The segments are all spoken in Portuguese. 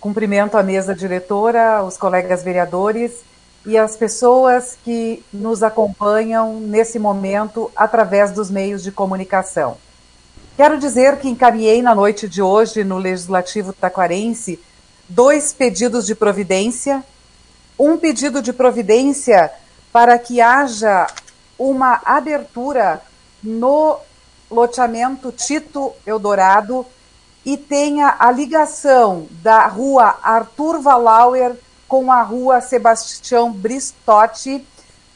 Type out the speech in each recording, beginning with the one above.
Cumprimento a mesa diretora, os colegas vereadores e as pessoas que nos acompanham nesse momento através dos meios de comunicação. Quero dizer que encaminhei na noite de hoje no Legislativo Taquarense dois pedidos de providência. Um pedido de providência para que haja uma abertura no loteamento Tito Eldorado e tenha a ligação da rua Arthur Valauer com a rua Sebastião Bristotti,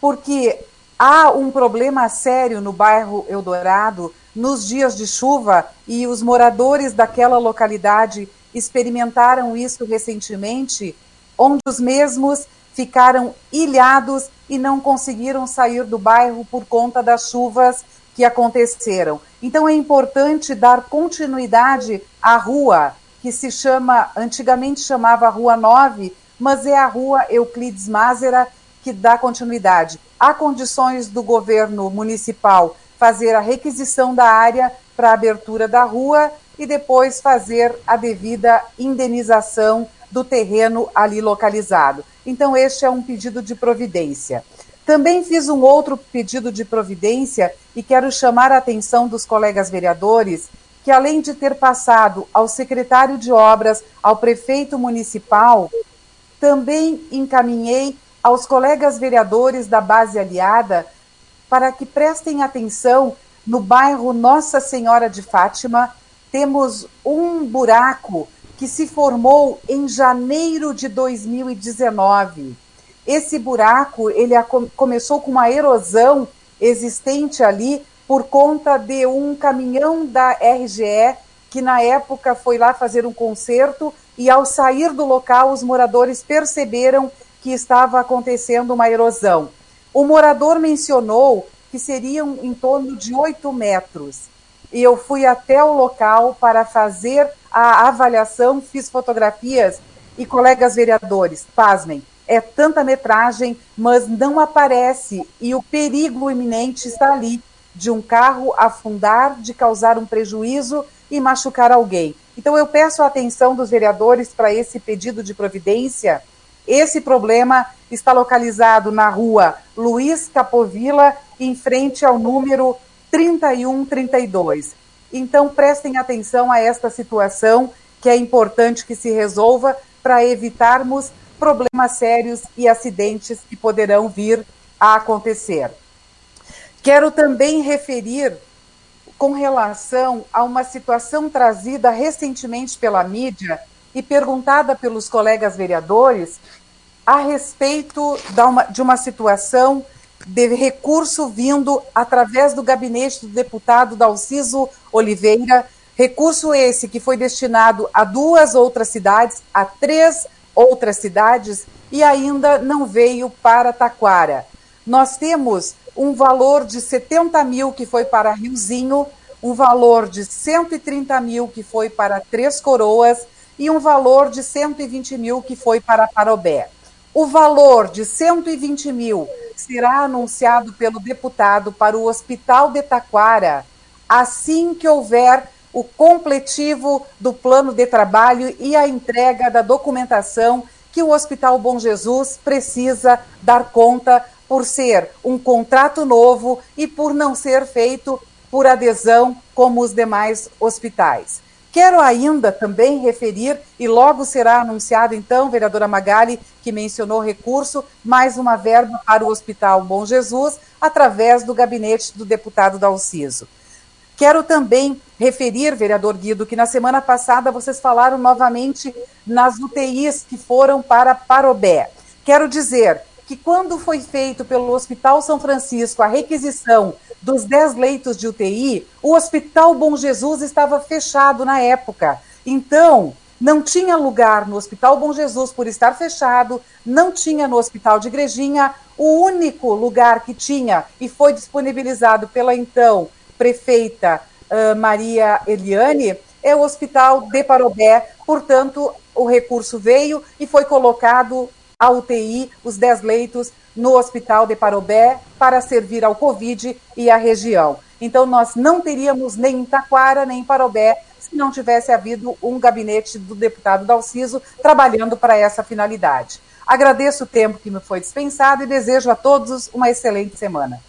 porque há um problema sério no bairro Eldorado nos dias de chuva e os moradores daquela localidade experimentaram isso recentemente, onde os mesmos ficaram ilhados e não conseguiram sair do bairro por conta das chuvas que aconteceram. Então é importante dar continuidade à rua, que se chama, antigamente chamava Rua 9, mas é a Rua Euclides Mazera que dá continuidade. Há condições do governo municipal fazer a requisição da área para abertura da rua e depois fazer a devida indenização do terreno ali localizado. Então, este é um pedido de providência. Também fiz um outro pedido de providência e quero chamar a atenção dos colegas vereadores que, além de ter passado ao secretário de obras, ao prefeito municipal, também encaminhei aos colegas vereadores da base aliada para que prestem atenção no bairro Nossa Senhora de Fátima. Temos um buraco que se formou em janeiro de 2019 esse buraco ele começou com uma erosão existente ali por conta de um caminhão da RGE que na época foi lá fazer um concerto e ao sair do local os moradores perceberam que estava acontecendo uma erosão. O morador mencionou que seriam em torno de 8 metros. E eu fui até o local para fazer a avaliação, fiz fotografias e colegas vereadores, pasmem, é tanta metragem, mas não aparece e o perigo iminente está ali de um carro afundar, de causar um prejuízo e machucar alguém. Então eu peço a atenção dos vereadores para esse pedido de providência. Esse problema está localizado na rua Luiz Capovilla, em frente ao número 3132. Então prestem atenção a esta situação, que é importante que se resolva para evitarmos problemas sérios e acidentes que poderão vir a acontecer. Quero também referir com relação a uma situação trazida recentemente pela mídia e perguntada pelos colegas vereadores a respeito de uma situação de recurso vindo através do gabinete do deputado Dalciso Oliveira, recurso esse que foi destinado a duas outras cidades, a três outras cidades e ainda não veio para Taquara. Nós temos um valor de 70 mil que foi para Riozinho, um valor de 130 mil que foi para Três Coroas e um valor de 120 mil que foi para Parobé. O valor de 120 mil será anunciado pelo deputado para o Hospital de Taquara assim que houver o completivo do plano de trabalho e a entrega da documentação que o Hospital Bom Jesus precisa dar conta por ser um contrato novo e por não ser feito por adesão como os demais hospitais. Quero ainda também referir, e logo será anunciado então, vereadora Magali, que mencionou recurso, mais uma verba para o Hospital Bom Jesus, através do gabinete do deputado Dalciso. Quero também referir, vereador Guido, que na semana passada vocês falaram novamente nas UTIs que foram para Parobé. Quero dizer que quando foi feito pelo Hospital São Francisco a requisição dos 10 leitos de UTI, o Hospital Bom Jesus estava fechado na época. Então, não tinha lugar no Hospital Bom Jesus por estar fechado, não tinha no Hospital de Igrejinha. O único lugar que tinha e foi disponibilizado pela então prefeita uh, Maria Eliane é o Hospital de Parobé, portanto, o recurso veio e foi colocado a UTI, os 10 leitos, no Hospital de Parobé para servir ao Covid e à região. Então, nós não teríamos nem em Taquara, nem em Parobé, se não tivesse havido um gabinete do deputado Dalciso trabalhando para essa finalidade. Agradeço o tempo que me foi dispensado e desejo a todos uma excelente semana.